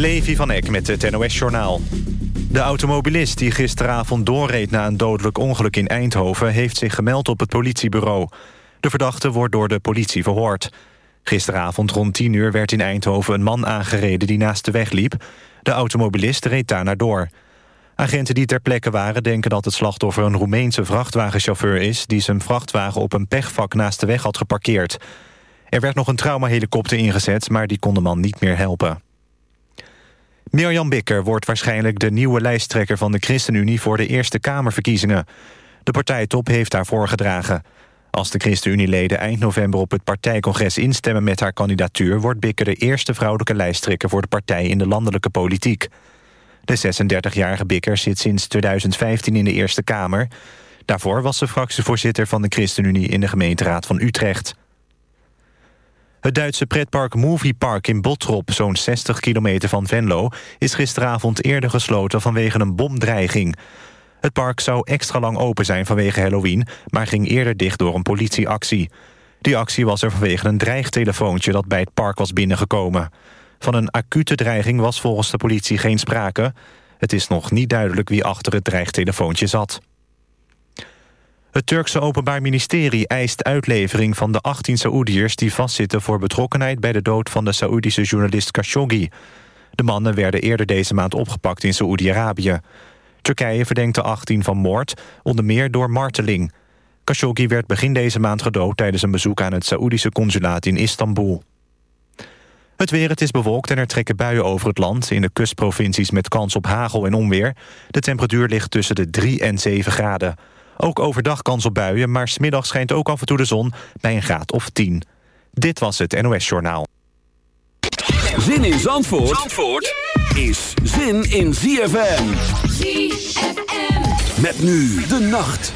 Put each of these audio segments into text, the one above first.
Levi van Eck met het NOS-journaal. De automobilist die gisteravond doorreed na een dodelijk ongeluk in Eindhoven... heeft zich gemeld op het politiebureau. De verdachte wordt door de politie verhoord. Gisteravond rond 10 uur werd in Eindhoven een man aangereden die naast de weg liep. De automobilist reed daarna door. Agenten die ter plekke waren denken dat het slachtoffer een Roemeense vrachtwagenchauffeur is... die zijn vrachtwagen op een pechvak naast de weg had geparkeerd. Er werd nog een traumahelikopter ingezet, maar die kon de man niet meer helpen. Mirjam Bikker wordt waarschijnlijk de nieuwe lijsttrekker van de ChristenUnie... voor de Eerste Kamerverkiezingen. De partijtop heeft daarvoor gedragen. Als de ChristenUnie-leden eind november op het partijcongres instemmen met haar kandidatuur... wordt Bikker de eerste vrouwelijke lijsttrekker voor de partij in de landelijke politiek. De 36-jarige Bikker zit sinds 2015 in de Eerste Kamer. Daarvoor was ze fractievoorzitter van de ChristenUnie in de gemeenteraad van Utrecht. Het Duitse pretpark Movie Park in Bottrop, zo'n 60 kilometer van Venlo... is gisteravond eerder gesloten vanwege een bomdreiging. Het park zou extra lang open zijn vanwege Halloween... maar ging eerder dicht door een politieactie. Die actie was er vanwege een dreigtelefoontje dat bij het park was binnengekomen. Van een acute dreiging was volgens de politie geen sprake. Het is nog niet duidelijk wie achter het dreigtelefoontje zat. Het Turkse Openbaar Ministerie eist uitlevering van de 18 Saoediërs... die vastzitten voor betrokkenheid bij de dood van de Saoedische journalist Khashoggi. De mannen werden eerder deze maand opgepakt in Saoedi-Arabië. Turkije verdenkt de 18 van moord, onder meer door marteling. Khashoggi werd begin deze maand gedood... tijdens een bezoek aan het Saoedische consulaat in Istanbul. Het weer, het is bewolkt en er trekken buien over het land... in de kustprovincies met kans op hagel en onweer. De temperatuur ligt tussen de 3 en 7 graden. Ook overdag kans op buien, maar smiddag schijnt ook af en toe de zon... bij een graad of 10. Dit was het NOS Journaal. Zin in Zandvoort, Zandvoort is zin in ZFM. ZFM. Met nu de nacht.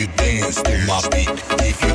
you dance to my beat. If you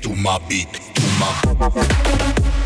to my beat, to my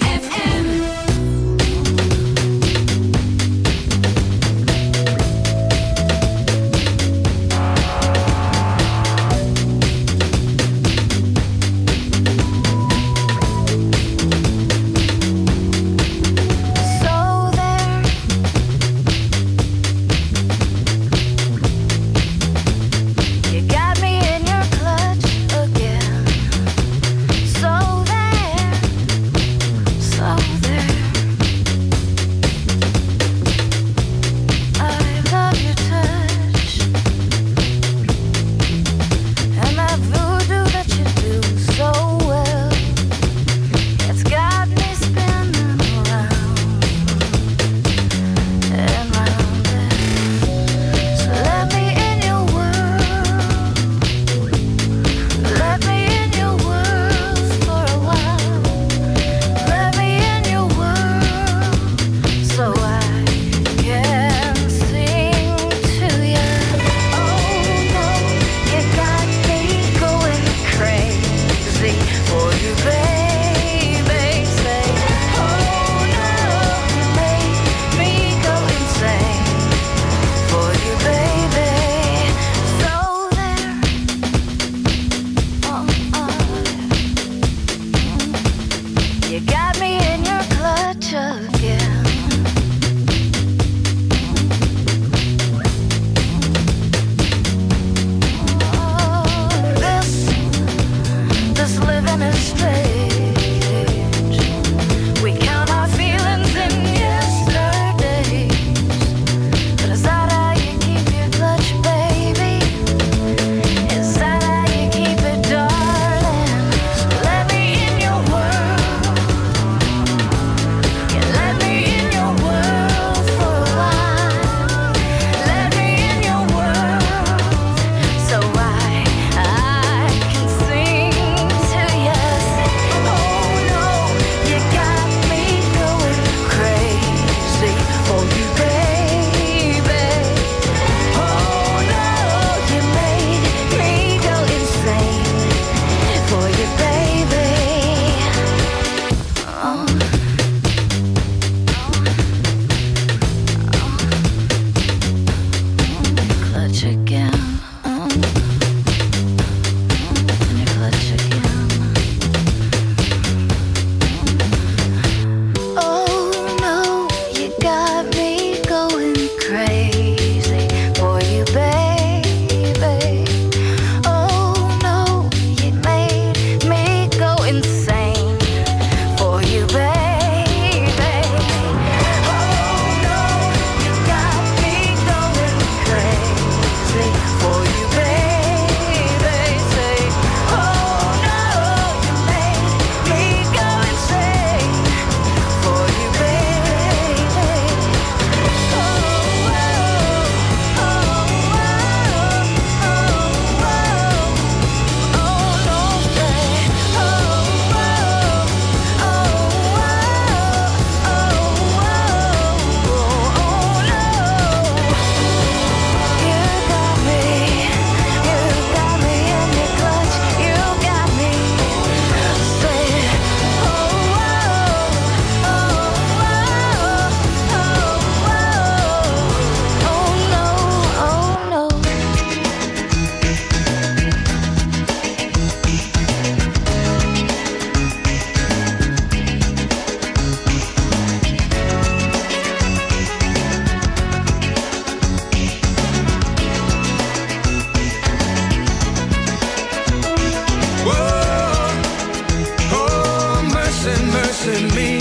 missing me.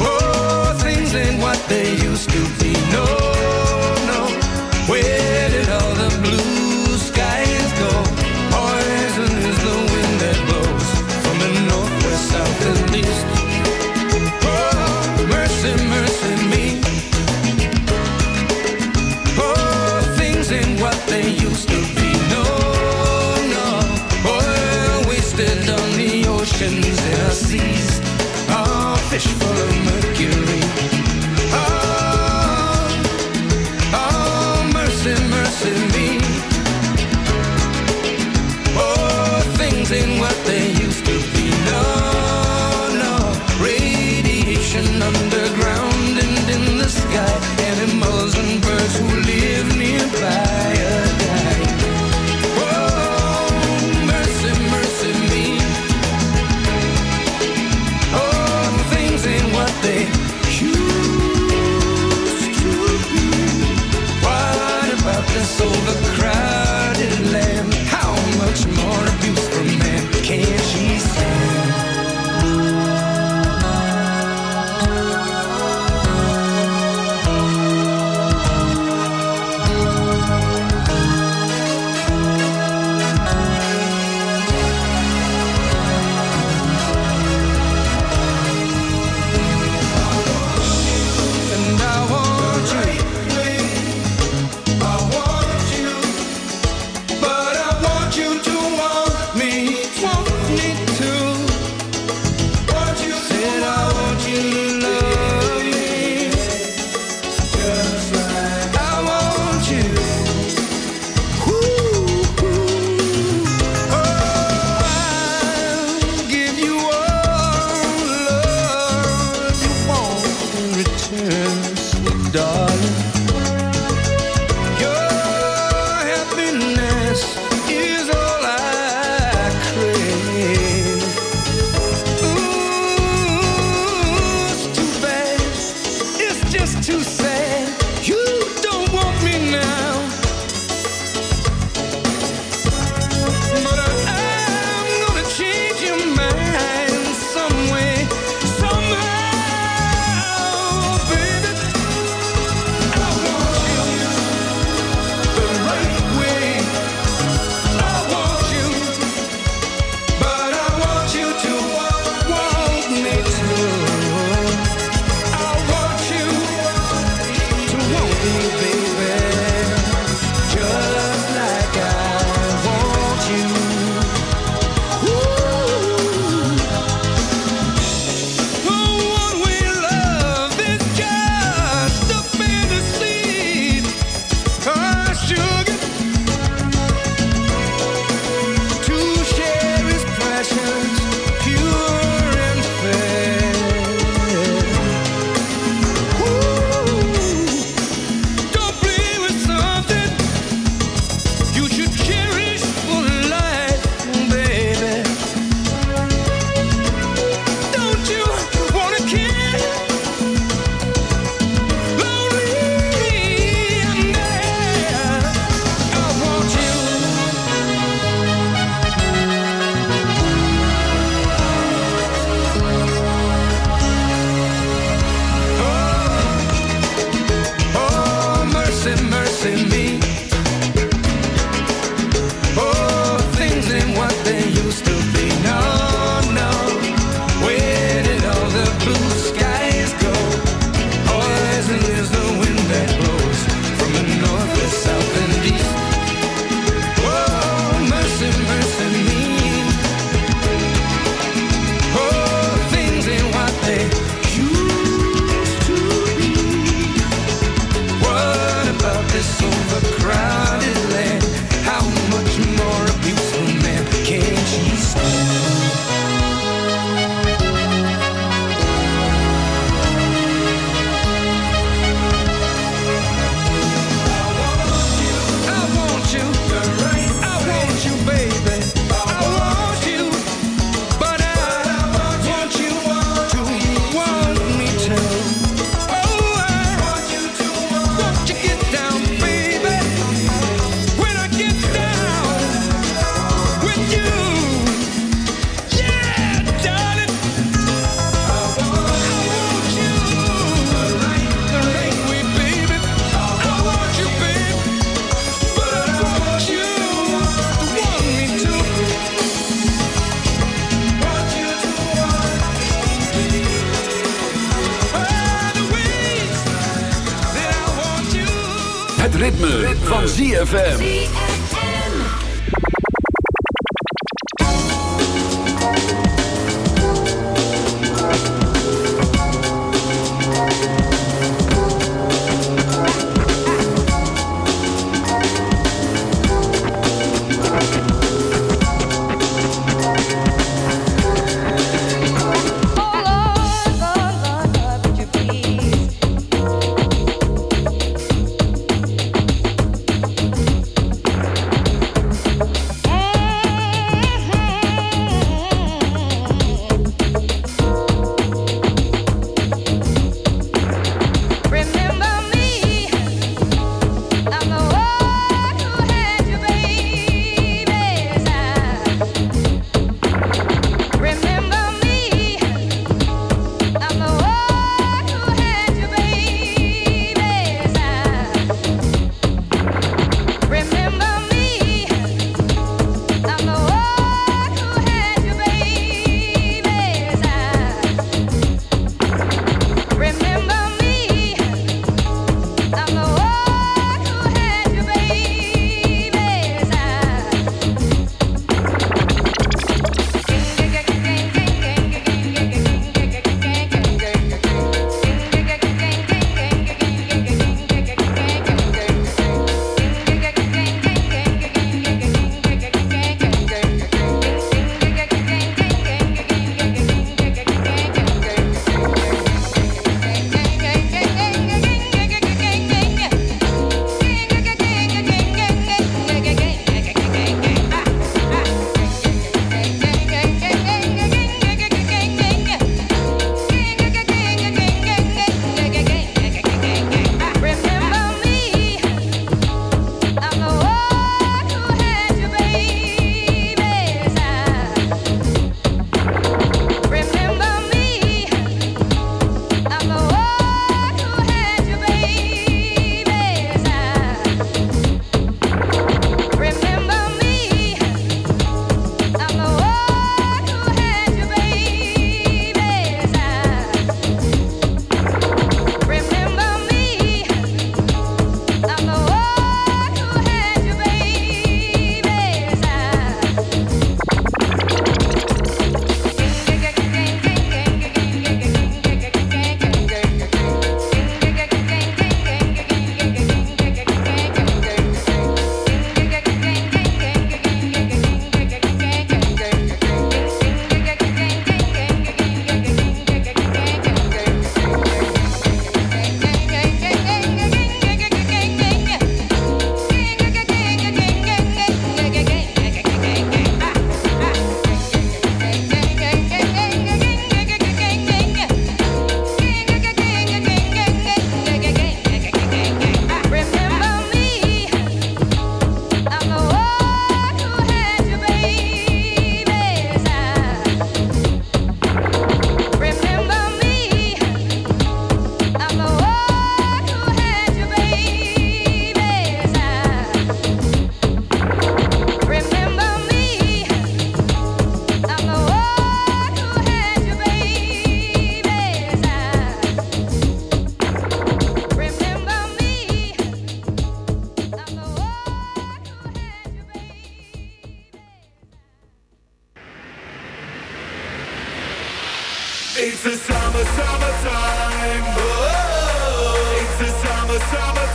Oh, things ain't what they used to be. No.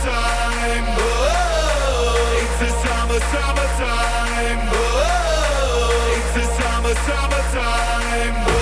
summertime. Oh, it's the summer, summertime. Oh, it's the summer, summertime.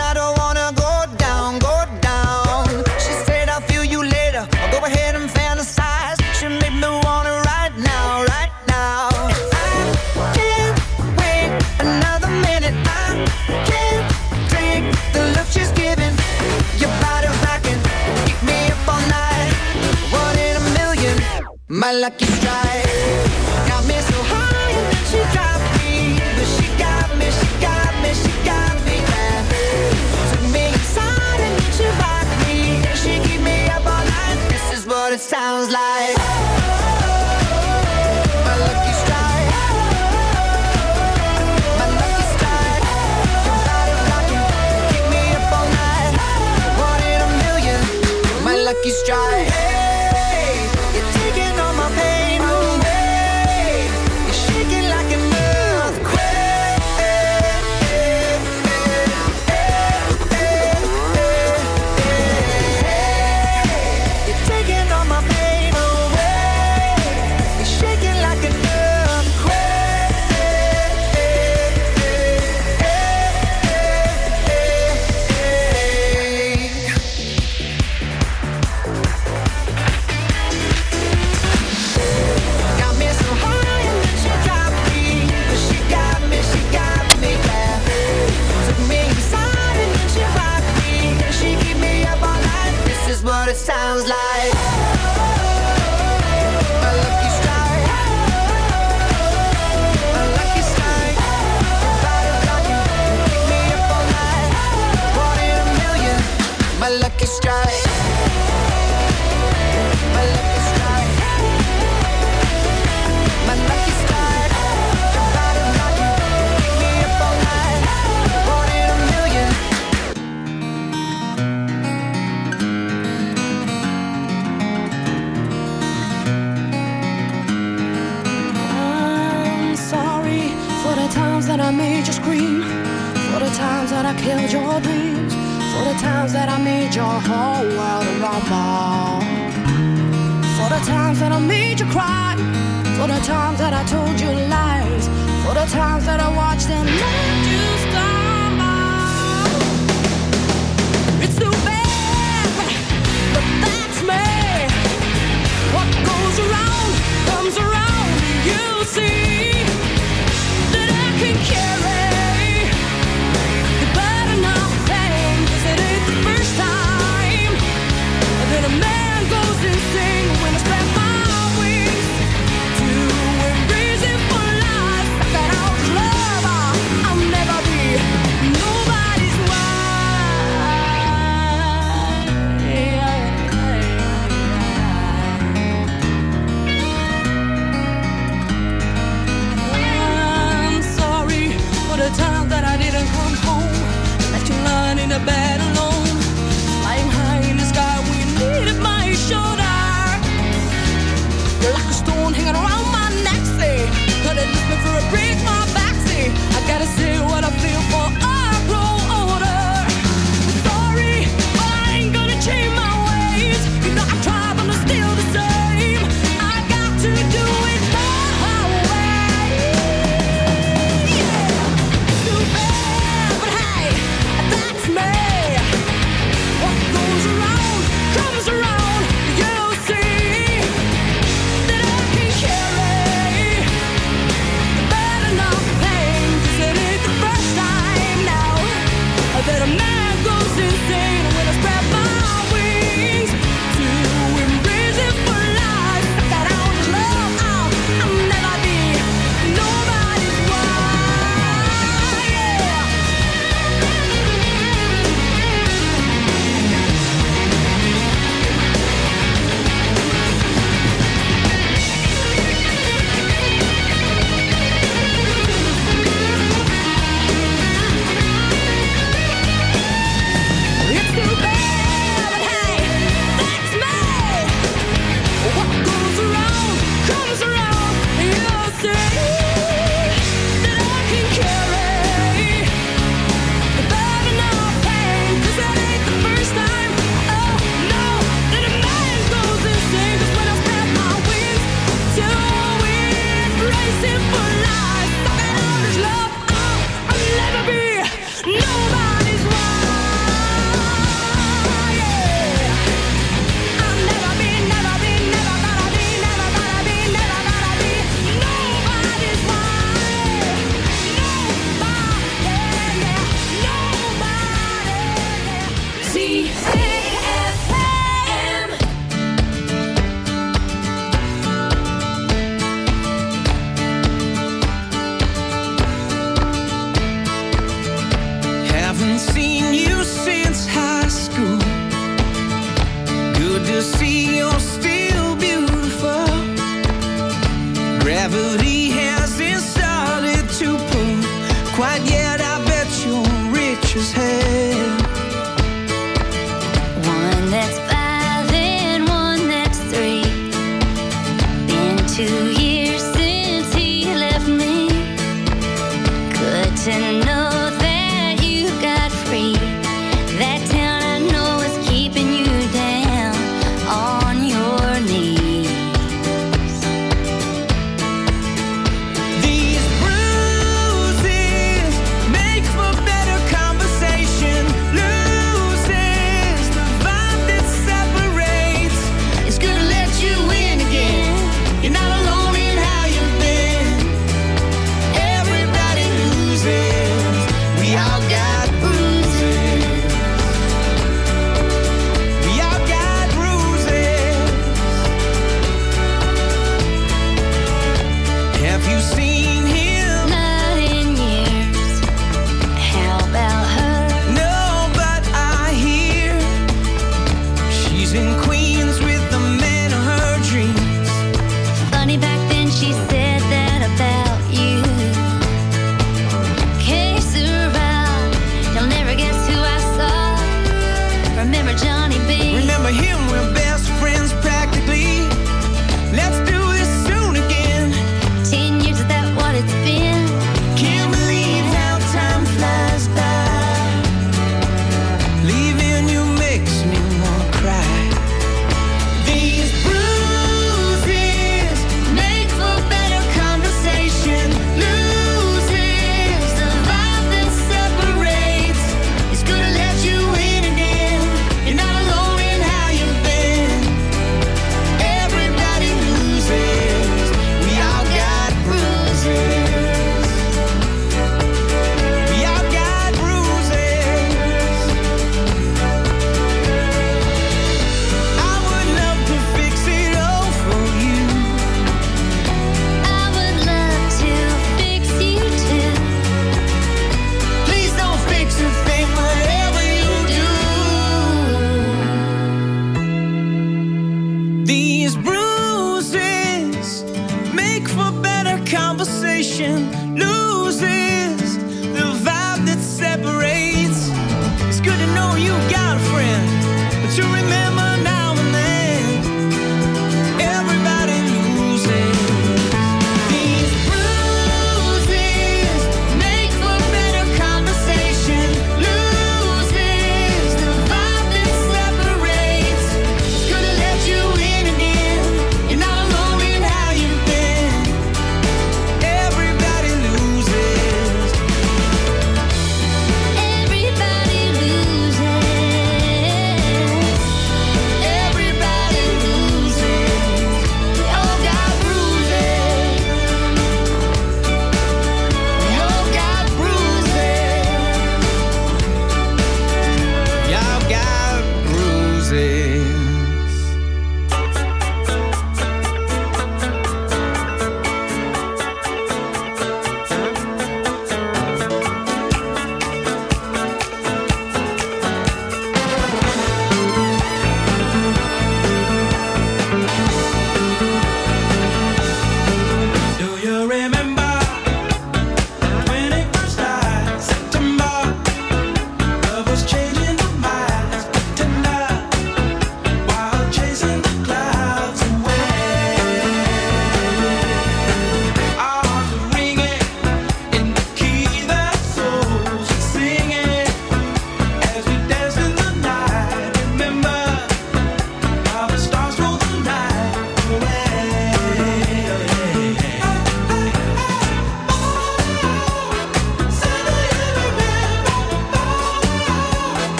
See.